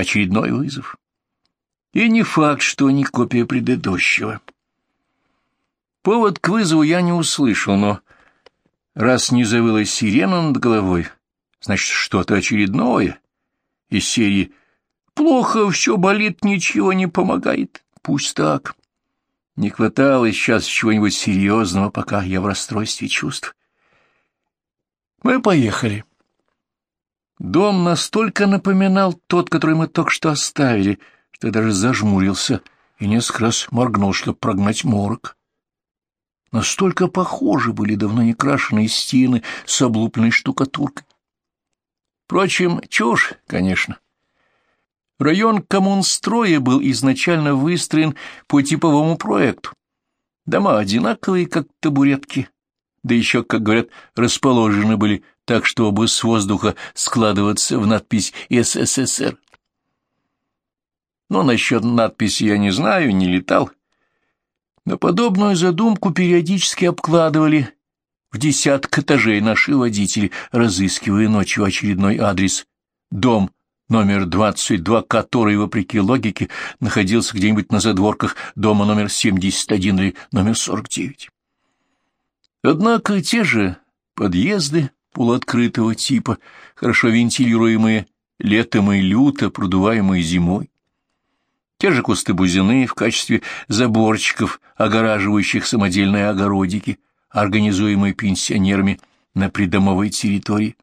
очередной вызов. И не факт, что не копия предыдущего. Повод к вызову я не услышал, но раз не завыла сирена над головой, значит, что-то очередное из серии «Плохо, все болит, ничего не помогает». Пусть так. Не хватало сейчас чего-нибудь серьезного, пока я в расстройстве чувств. Мы поехали. Дом настолько напоминал тот, который мы только что оставили, что даже зажмурился и несколько раз моргнул, чтобы прогнать морок. Настолько похожи были давно не крашеные стены с облупленной штукатуркой. Впрочем, чушь, конечно. Район коммунстроя был изначально выстроен по типовому проекту. Дома одинаковые, как табуретки, да еще, как говорят, расположены были так, чтобы с воздуха складываться в надпись «СССР». Но насчет надписи я не знаю, не летал. Но подобную задумку периодически обкладывали в десяток этажей наши водители, разыскивая ночью очередной адрес. Дом номер 22, который, вопреки логике, находился где-нибудь на задворках дома номер 71 или номер 49. Однако те же подъезды полуоткрытого типа, хорошо вентилируемые летом и люто, продуваемые зимой, те же кусты бузины в качестве заборчиков, огораживающих самодельные огородики, организуемые пенсионерами на придомовой территории,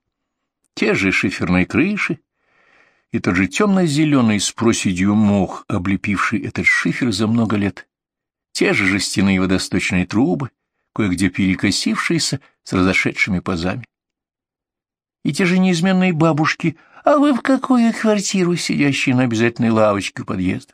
те же шиферные крыши, и тот же темно-зеленый с проседью мох, облепивший этот шифер за много лет. Те же жестяные водосточные трубы, кое-где перекосившиеся с разошедшими пазами. И те же неизменные бабушки, а вы в какую квартиру, сидящие на обязательной лавочке у подъезда?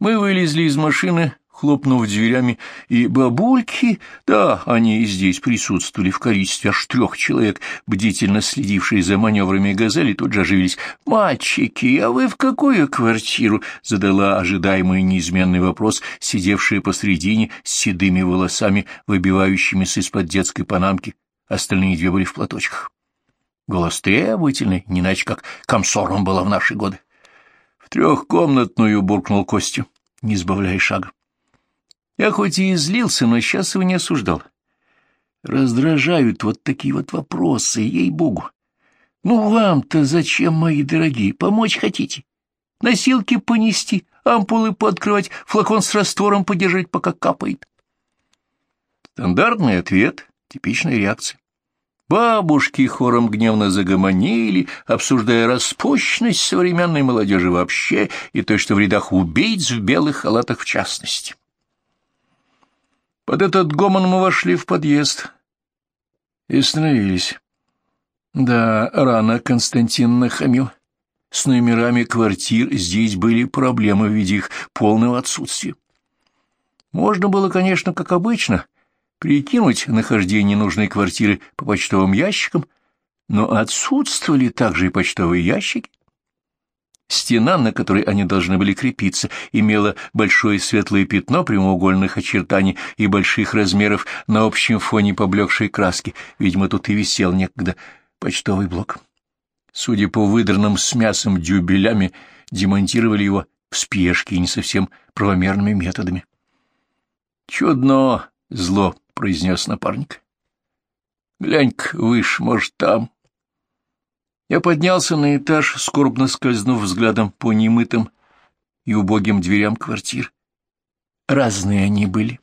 Мы вылезли из машины, хлопнув дверями, и бабульки, да, они и здесь присутствовали в количестве аж трех человек, бдительно следившие за маневрами «Газели», тут же оживились. «Мальчики, а вы в какую квартиру?» — задала ожидаемый неизменный вопрос, сидевшая посредине с седыми волосами, выбивающимися из-под детской панамки. Остальные две были в платочках. Голос требовательный, не иначе как комсором было в наши годы. В трехкомнатную буркнул Костю, не сбавляя шага. Я хоть и излился, но сейчас его не осуждал. Раздражают вот такие вот вопросы, ей-богу. Ну вам-то зачем, мои дорогие, помочь хотите? Носилки понести, ампулы пооткрывать, флакон с раствором подержать, пока капает. Стандартный ответ, типичная реакция. Бабушки хором гневно загомонили, обсуждая распущенность современной молодежи вообще и то, что в рядах убийц в белых халатах в частности. Под этот гомон мы вошли в подъезд и остановились. Да, рано Константин нахамил. С номерами квартир здесь были проблемы в виде их полного отсутствия. Можно было, конечно, как обычно, прикинуть нахождение нужной квартиры по почтовым ящикам, но отсутствовали также и почтовые ящики. Стена, на которой они должны были крепиться, имела большое светлое пятно прямоугольных очертаний и больших размеров на общем фоне поблекшей краски. Видимо, тут и висел некогда почтовый блок. Судя по выдранным с мясом дюбелями, демонтировали его в спешке и не совсем правомерными методами. «Чудно зло», — произнес напарник. «Глянь-ка выше, может, там». Я поднялся на этаж, скорбно скользнув взглядом по немытым и убогим дверям квартир. Разные они были.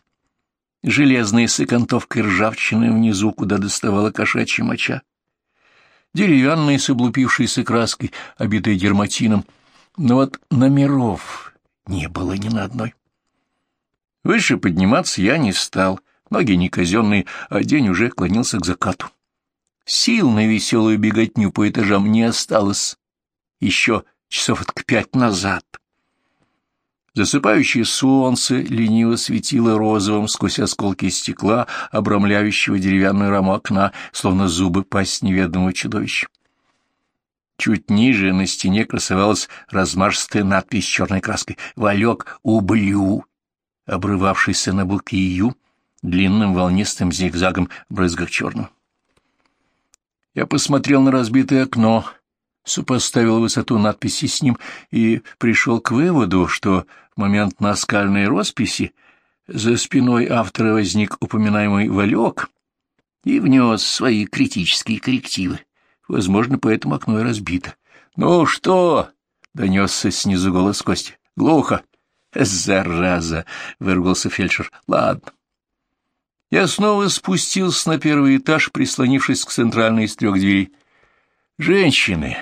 Железные с окантовкой ржавчины внизу, куда доставала кошачья моча. Деревянные с облупившейся краской, обитые дерматином. Но вот номеров не было ни на одной. Выше подниматься я не стал, ноги не казенные, а день уже клонился к закату. Сил на веселую беготню по этажам не осталось еще часов к пять назад. Засыпающее солнце лениво светило розовым сквозь осколки стекла, обрамляющего деревянную раму окна, словно зубы пасть неведомого чудовища. Чуть ниже на стене красовалась размашистая надпись черной краской «Валек ублю», обрывавшийся на букве «Ю» длинным волнистым зигзагом в брызгах черного. Я посмотрел на разбитое окно, сопоставил высоту надписи с ним и пришел к выводу, что в момент наскальной росписи за спиной автора возник упоминаемый Валек и внес свои критические коррективы. Возможно, поэтому окно и разбито. — Ну что? — донесся снизу голос Кости. — Глухо. — Зараза! — выругался фельдшер. — Ладно. Я снова спустился на первый этаж, прислонившись к центральной из трех дверей. — Женщины,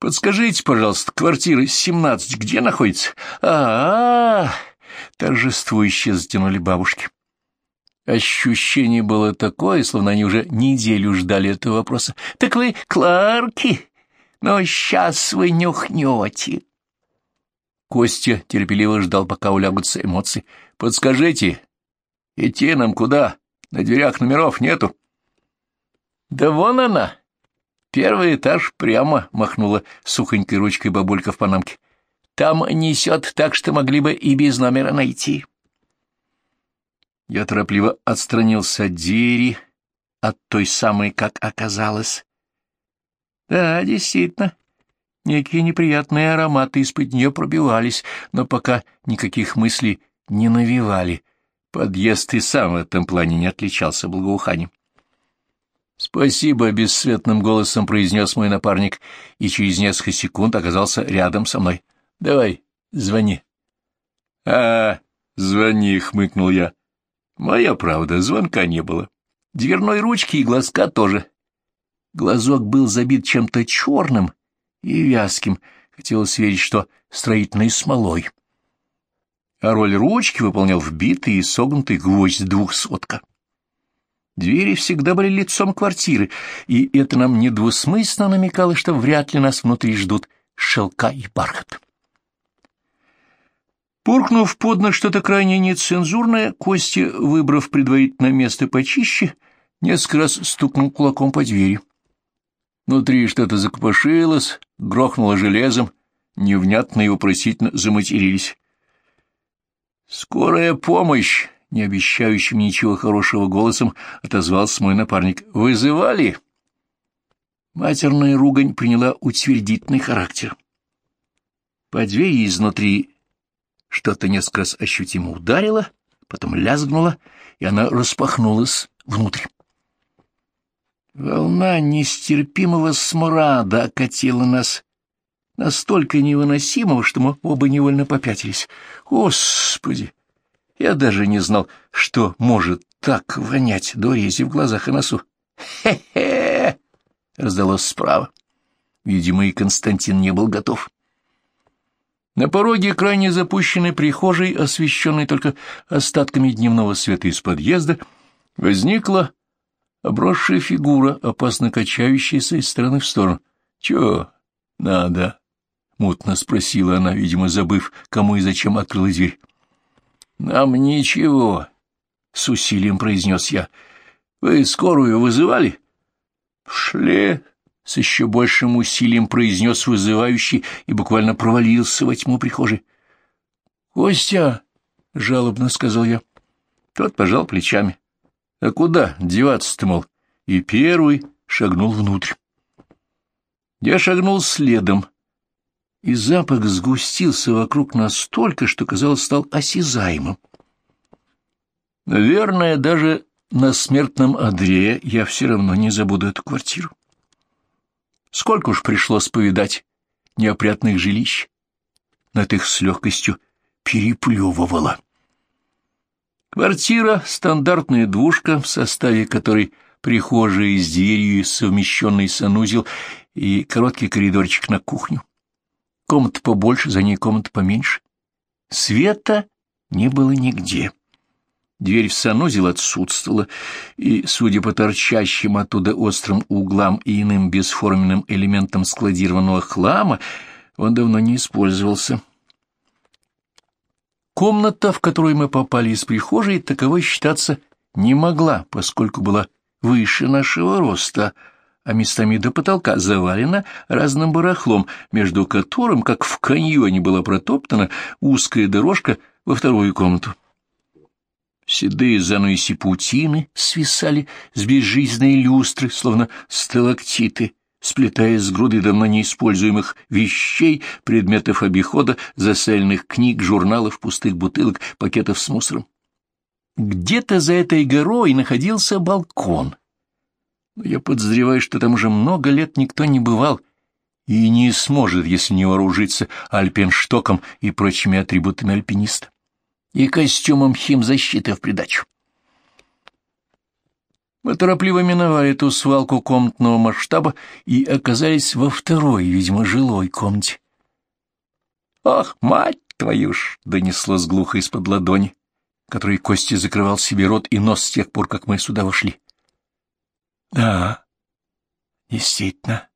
подскажите, пожалуйста, квартира 17 где находится? А — -а, -а торжествующе затянули бабушки. Ощущение было такое, словно они уже неделю ждали этого вопроса. — Так вы Кларки? Но сейчас вы нюхнете. Костя терпеливо ждал, пока улягутся эмоции. — Подскажите, идти нам куда? На дверях номеров нету. — Да вон она. Первый этаж прямо махнула сухонькой ручкой бабулька в панамке. — Там несет так, что могли бы и без номера найти. Я торопливо отстранился от двери, от той самой, как оказалось. Да, действительно, некие неприятные ароматы из-под нее пробивались, но пока никаких мыслей не навевали. Подъезд и сам в этом плане не отличался благоуханием. «Спасибо», — бесцветным голосом произнес мой напарник, и через несколько секунд оказался рядом со мной. «Давай, звони». «А, звони», — хмыкнул я. Моя правда, звонка не было. Дверной ручки и глазка тоже. Глазок был забит чем-то черным и вязким. Хотелось верить, что строительной смолой. А роль ручки выполнял вбитый и согнутый гвоздь двухсотка. Двери всегда были лицом квартиры, и это нам недвусмысленно намекало, что вряд ли нас внутри ждут шелка и бархат. Пуркнув под нос что-то крайне нецензурное, Костя, выбрав предварительное место почище, несколько раз стукнул кулаком по двери. Внутри что-то закопошилось, грохнуло железом, невнятно и вопросительно заматерились. «Скорая помощь!» — не обещающим ничего хорошего голосом отозвался мой напарник. «Вызывали?» Матерная ругань приняла утвердительный характер. По двери изнутри что-то несколько раз ощутимо ударило, потом лязгнуло, и она распахнулась внутрь. Волна нестерпимого смрада окатила нас, настолько невыносимого, что мы оба невольно попятились. Господи! Я даже не знал, что может так вонять до рези в глазах и носу. «Хе-хе!» — раздалось справа. Видимо, и Константин не был готов. На пороге крайне запущенной прихожей, освещенной только остатками дневного света из подъезда, возникла обросшая фигура, опасно качающаяся из стороны в сторону. — Чего надо? — мутно спросила она, видимо, забыв, кому и зачем открыла дверь. — Нам ничего, — с усилием произнес я. — Вы скорую вызывали? — Шли, с еще большим усилием произнес вызывающий и буквально провалился во тьму прихожей. — Костя! — жалобно сказал я. Тот пожал плечами. — А куда деваться-то, мол? И первый шагнул внутрь. Я шагнул следом, и запах сгустился вокруг настолько, что, казалось, стал осязаемым. Наверное, даже на смертном одре я все равно не забуду эту квартиру. Сколько уж пришлось повидать неопрятных жилищ. Над их с легкостью переплевывала. Квартира — стандартная двушка, в составе которой прихожая с дверью, совмещенный санузел и короткий коридорчик на кухню. Комната побольше, за ней комната поменьше. Света не было нигде. Дверь в санузел отсутствовала, и, судя по торчащим оттуда острым углам и иным бесформенным элементам складированного хлама, он давно не использовался. Комната, в которую мы попали из прихожей, таковой считаться не могла, поскольку была выше нашего роста, а местами до потолка завалена разным барахлом, между которым, как в каньоне, была протоптана узкая дорожка во вторую комнату. Седые зануси паутины свисали с безжизненной люстры, словно сталактиты, сплетаясь с груды давно неиспользуемых вещей, предметов обихода, засальных книг, журналов, пустых бутылок, пакетов с мусором. Где-то за этой горой находился балкон. Но я подозреваю, что там уже много лет никто не бывал и не сможет, если не вооружиться альпенштоком и прочими атрибутами альпиниста. И костюмом химзащиты в придачу. Мы торопливо миновали эту свалку комнатного масштаба и оказались во второй, видимо, жилой комнате. «Ах, мать твою ж!» — донеслось глухо из-под ладони, которой Костя закрывал себе рот и нос с тех пор, как мы сюда вошли. «Да, действительно.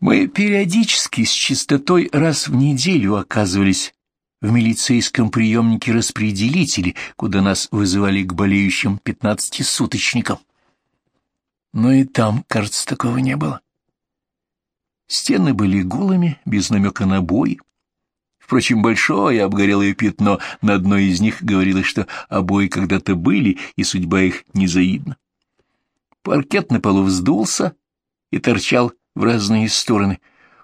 Мы периодически с чистотой раз в неделю оказывались в милицейском приемнике распределители, куда нас вызывали к болеющим пятнадцатисуточникам. Но и там, кажется, такого не было. Стены были голыми, без намека на бой. Впрочем, большое обгорелое пятно на одной из них говорило, что обои когда-то были, и судьба их незаидна. Паркет на полу вздулся и торчал в разные стороны.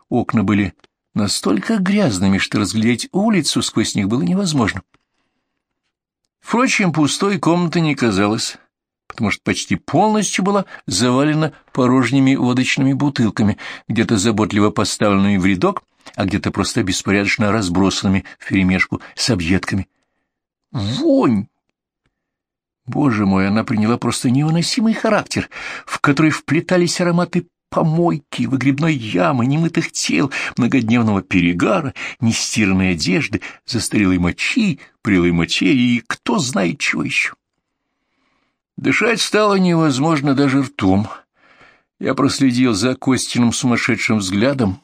Окна были настолько грязными, что разглядеть улицу сквозь них было невозможно. Впрочем, пустой комнаты не казалось, потому что почти полностью была завалена порожними водочными бутылками, где-то заботливо поставленными в рядок, а где-то просто беспорядочно разбросанными вперемешку с объедками. Вонь! Боже мой, она приняла просто невыносимый характер, в который вплетались ароматы помойки, выгребной ямы, немытых тел, многодневного перегара, нестиранной одежды, застарелой мочи, прелой материи и кто знает чего еще. Дышать стало невозможно даже ртом. Я проследил за Костиным сумасшедшим взглядом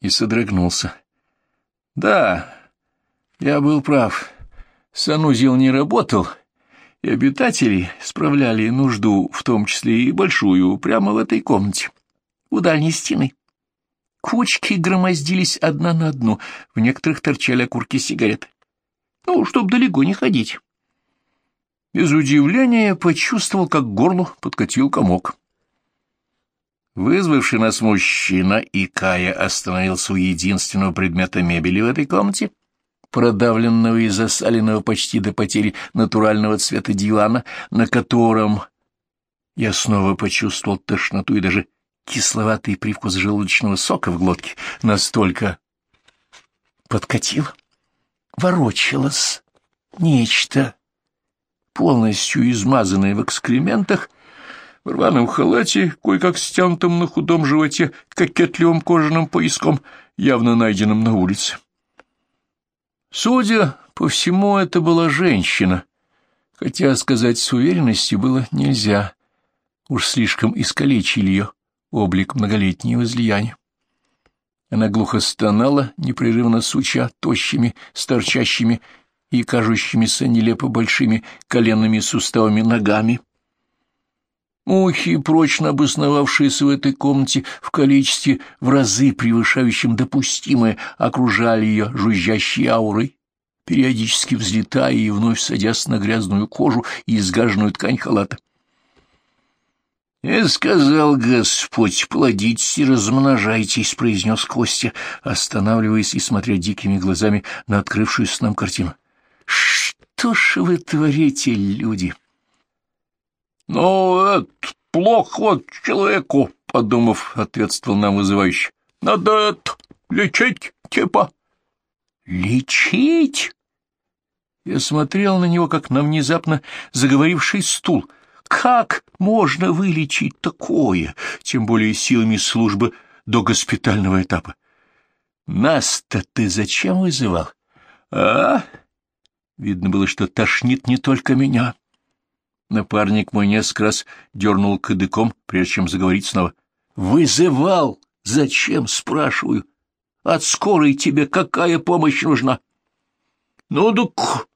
и содрогнулся. Да, я был прав. Санузел не работал, и обитатели справляли нужду, в том числе и большую, прямо в этой комнате, у дальней стены. Кучки громоздились одна на одну, в некоторых торчали окурки сигарет. Ну, чтоб далеко не ходить. Без удивления почувствовал, как горло подкатил комок. Вызвавший нас мужчина, икая, остановился у единственного предмета мебели в этой комнате — продавленного и засаленного почти до потери натурального цвета дивана, на котором я снова почувствовал тошноту и даже кисловатый привкус желудочного сока в глотке, настолько подкатило, ворочалось нечто, полностью измазанное в экскрементах, в рваном халате, кое-как стянутом на худом животе кокетливым кожаным пояском, явно найденным на улице. Судя по всему, это была женщина, хотя сказать с уверенностью было нельзя. Уж слишком искалечили ее облик многолетнего излияния. Она глухо стонала, непрерывно суча тощими, сторчащими и кажущимися нелепо большими коленными суставами ногами. Мухи, прочно обосновавшиеся в этой комнате в количестве в разы превышающем допустимое, окружали ее жужжащей аурой, периодически взлетая и вновь садясь на грязную кожу и изгаженную ткань халата. «И сказал Господь, плодитесь и размножайтесь», — произнес Костя, останавливаясь и смотря дикими глазами на открывшуюся нам картину. «Что ж вы творите, люди?» «Ну, это плохо человеку», — подумав, ответствовал нам вызывающий. «Надо это лечить, типа». «Лечить?» Я смотрел на него, как на внезапно заговоривший стул. «Как можно вылечить такое, тем более силами службы до госпитального этапа?» «Нас-то ты зачем вызывал?» «А?» Видно было, что тошнит не только меня. Напарник мой несколько раз дернул кадыком, прежде чем заговорить снова. «Вызывал! Зачем?» — спрашиваю. «От скорой тебе какая помощь нужна?» «Ну, так...»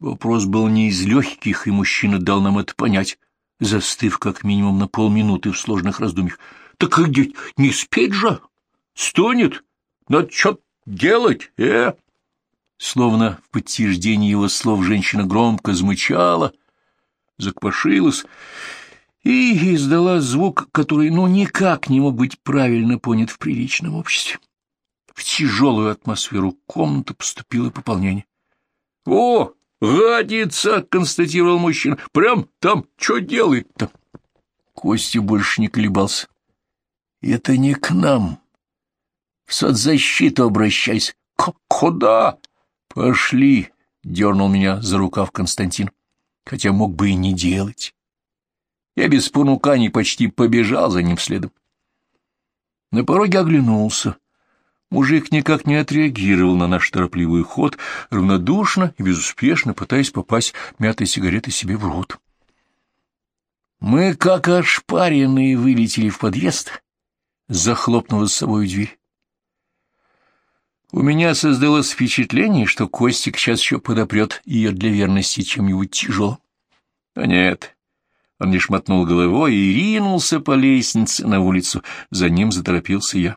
Вопрос был не из легких, и мужчина дал нам это понять, застыв как минимум на полминуты в сложных раздумьях. «Так где? Не спеть же? Стонет? Надо что делать, э?» Словно в подтверждении его слов женщина громко замычала — закпошилась и издала звук, который ну никак не мог быть правильно понят в приличном обществе. В тяжелую атмосферу комнаты поступило пополнение. — О, гадится! — констатировал мужчина. — Прям там что делает-то? Костя больше не колебался. — Это не к нам. В соцзащиту обращайся. — Куда? — Пошли, — дернул меня за рукав Константин, хотя мог бы и не делать. Я без понуканий почти побежал за ним следом. На пороге оглянулся. Мужик никак не отреагировал на наш торопливый ход, равнодушно и безуспешно пытаясь попасть мятой сигареты себе в рот. Мы, как ошпаренные, вылетели в подъезд, захлопнув за собой дверь. У меня создалось впечатление, что Костик сейчас еще подопрет ее для верности чем-нибудь тяжелым. Но нет, он лишь мотнул головой и ринулся по лестнице на улицу. За ним заторопился я.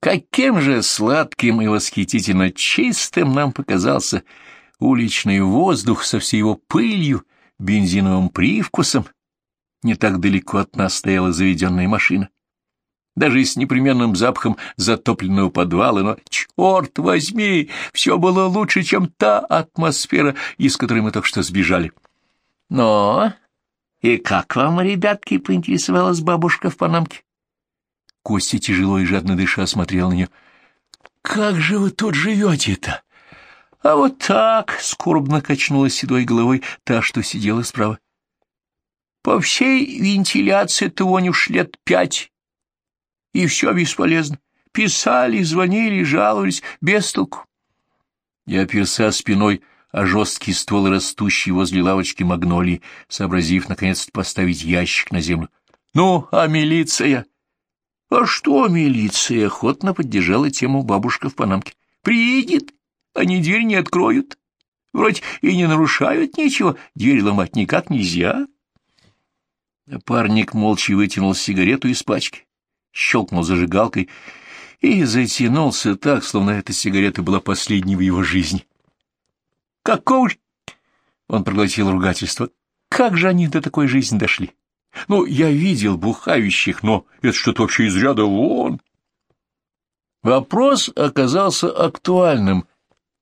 Каким же сладким и восхитительно чистым нам показался уличный воздух со всей его пылью, бензиновым привкусом. Не так далеко от нас стояла заведенная машина. Даже с непременным запахом затопленного подвала, но, черт возьми, все было лучше, чем та атмосфера, из которой мы только что сбежали. Но «И как вам, ребятки?» — поинтересовалась бабушка в панамке. Костя тяжело и жадно дыша смотрел на нее. «Как же вы тут живете-то?» «А вот так!» — скорбно качнула седой головой та, что сидела справа. «По всей вентиляции-то вон уж лет пять, и все бесполезно. Писали, звонили, жаловались, без толку». Я оперся спиной а жесткий ствол, растущий возле лавочки магнолии, сообразив, наконец, поставить ящик на землю. — Ну, а милиция? — А что милиция? — охотно поддержала тему бабушка в Панамке. — Приедет, они дверь не откроют. Вроде и не нарушают ничего, дверь ломать никак нельзя. Парник молча вытянул сигарету из пачки, щелкнул зажигалкой и затянулся так, словно эта сигарета была последней в его жизни. Какого ж... Он проглотил ругательство. Как же они до такой жизни дошли? Ну, я видел бухающих, но это что-то вообще из ряда вон. Вопрос оказался актуальным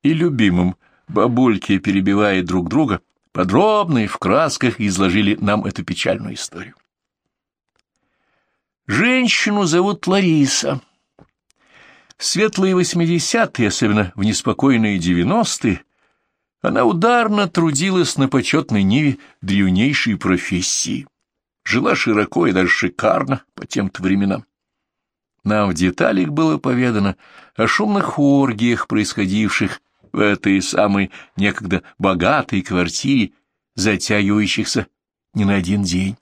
и любимым. Бабульки, перебивая друг друга, подробно и в красках изложили нам эту печальную историю. Женщину зовут Лариса. Светлые восьмидесятые, особенно в неспокойные девяностые, она ударно трудилась на почетной ниве древнейшей профессии. Жила широко и даже шикарно по тем-то временам. Нам в деталях было поведано о шумных оргиях, происходивших в этой самой некогда богатой квартире, затягивающихся не на один день.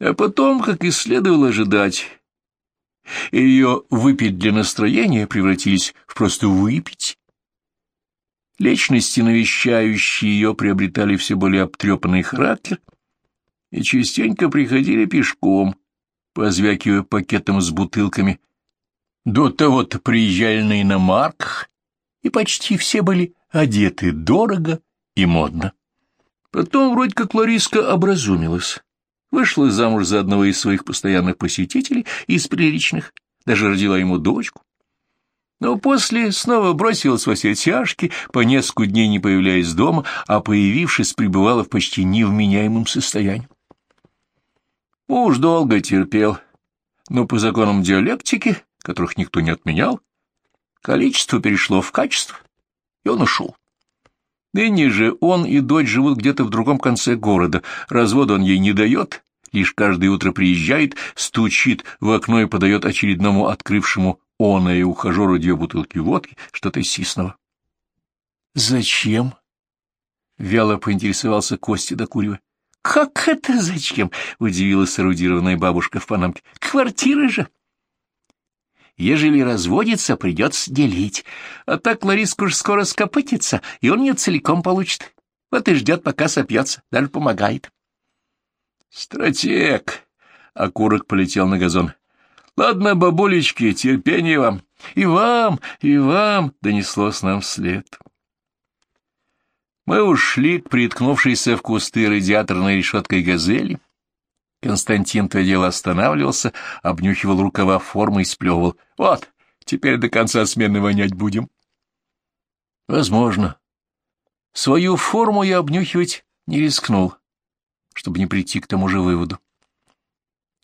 А потом, как и следовало ожидать, ее выпить для настроения превратились в просто выпить. Личности, навещающие ее, приобретали все более обтрепанный характер и частенько приходили пешком, позвякивая пакетом с бутылками. До того-то приезжали на иномарках, и почти все были одеты дорого и модно. Потом вроде как Лариска образумилась, вышла замуж за одного из своих постоянных посетителей из приличных, даже родила ему дочку но после снова бросилась во все тяжкие, по несколько дней не появляясь дома, а появившись, пребывала в почти невменяемом состоянии. Муж долго терпел, но по законам диалектики, которых никто не отменял, количество перешло в качество, и он ушел. Ныне же он и дочь живут где-то в другом конце города, развода он ей не дает, лишь каждое утро приезжает, стучит в окно и подает очередному открывшему он и ухажеру две бутылки водки, что-то сисного. — Зачем? — вяло поинтересовался Костя, докуривая. — Как это зачем? — удивилась эрудированная бабушка в панамке. — Квартиры же! Ежели разводится, придется делить. А так Лариска уж скоро скопытится, и он ее целиком получит. Вот и ждет, пока сопьется, даже помогает. — Стратег! — окурок полетел на газон. Ладно, бабулечки, терпение вам. И вам, и вам, — донеслось нам вслед. Мы ушли к приткнувшейся в кусты радиаторной решеткой газели. Константин то дело останавливался, обнюхивал рукава формы и сплевывал. Вот, теперь до конца смены вонять будем. Возможно. Свою форму я обнюхивать не рискнул, чтобы не прийти к тому же выводу.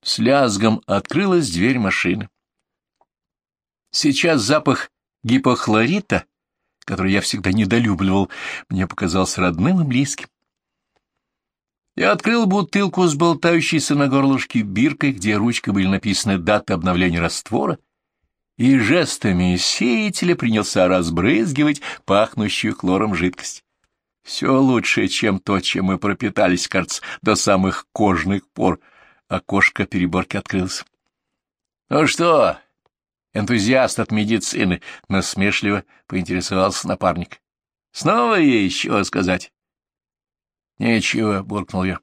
С лязгом открылась дверь машины. Сейчас запах гипохлорита, который я всегда недолюбливал, мне показался родным и близким. Я открыл бутылку с болтающейся на горлышке биркой, где ручкой были написаны даты обновления раствора, и жестами сеятеля принялся разбрызгивать пахнущую хлором жидкость. Все лучше, чем то, чем мы пропитались, кажется, до самых кожных пор. Окошко переборки открылось. — Ну что, энтузиаст от медицины? — насмешливо поинтересовался напарник. — Снова ей еще сказать? — Нечего, — буркнул я.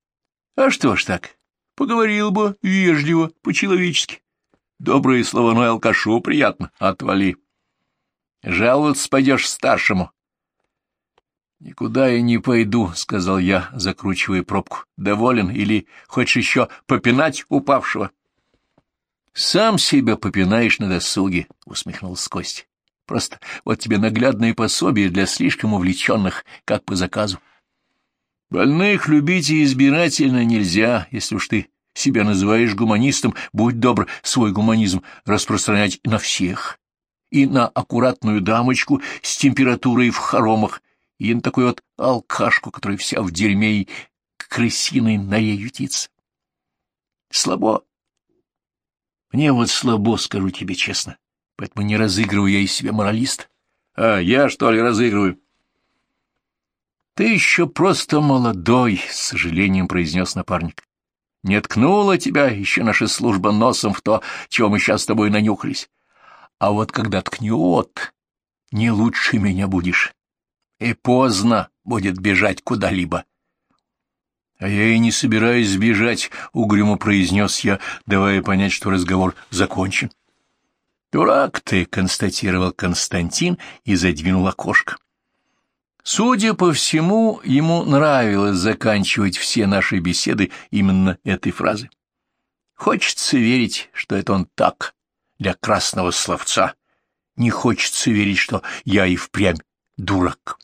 — А что ж так? Поговорил бы вежливо, по-человечески. Добрые слова, но алкашу приятно. Отвали. Жаловаться пойдешь старшему. — Никуда я не пойду, — сказал я, закручивая пробку. — Доволен или хочешь еще попинать упавшего? — Сам себя попинаешь на досуге, — усмехнулся Костя. — Просто вот тебе наглядное пособие для слишком увлеченных, как по заказу. Больных любить и избирательно нельзя, если уж ты себя называешь гуманистом, будь добр свой гуманизм распространять на всех. И на аккуратную дамочку с температурой в хоромах, и на такую вот алкашку, которая вся в дерьме и крысиной норе ютится. Слабо. Мне вот слабо, скажу тебе честно, поэтому не разыгрываю я из себя моралист. А я, что ли, разыгрываю? Ты еще просто молодой, — с сожалением произнес напарник. Не ткнула тебя еще наша служба носом в то, чего мы сейчас с тобой нанюхались. А вот когда ткнет, не лучше меня будешь и поздно будет бежать куда-либо. — А я и не собираюсь сбежать, — угрюмо произнес я, давая понять, что разговор закончен. — Дурак ты, — констатировал Константин и задвинул окошко. Судя по всему, ему нравилось заканчивать все наши беседы именно этой фразой. Хочется верить, что это он так, для красного словца. Не хочется верить, что я и впрямь дурак.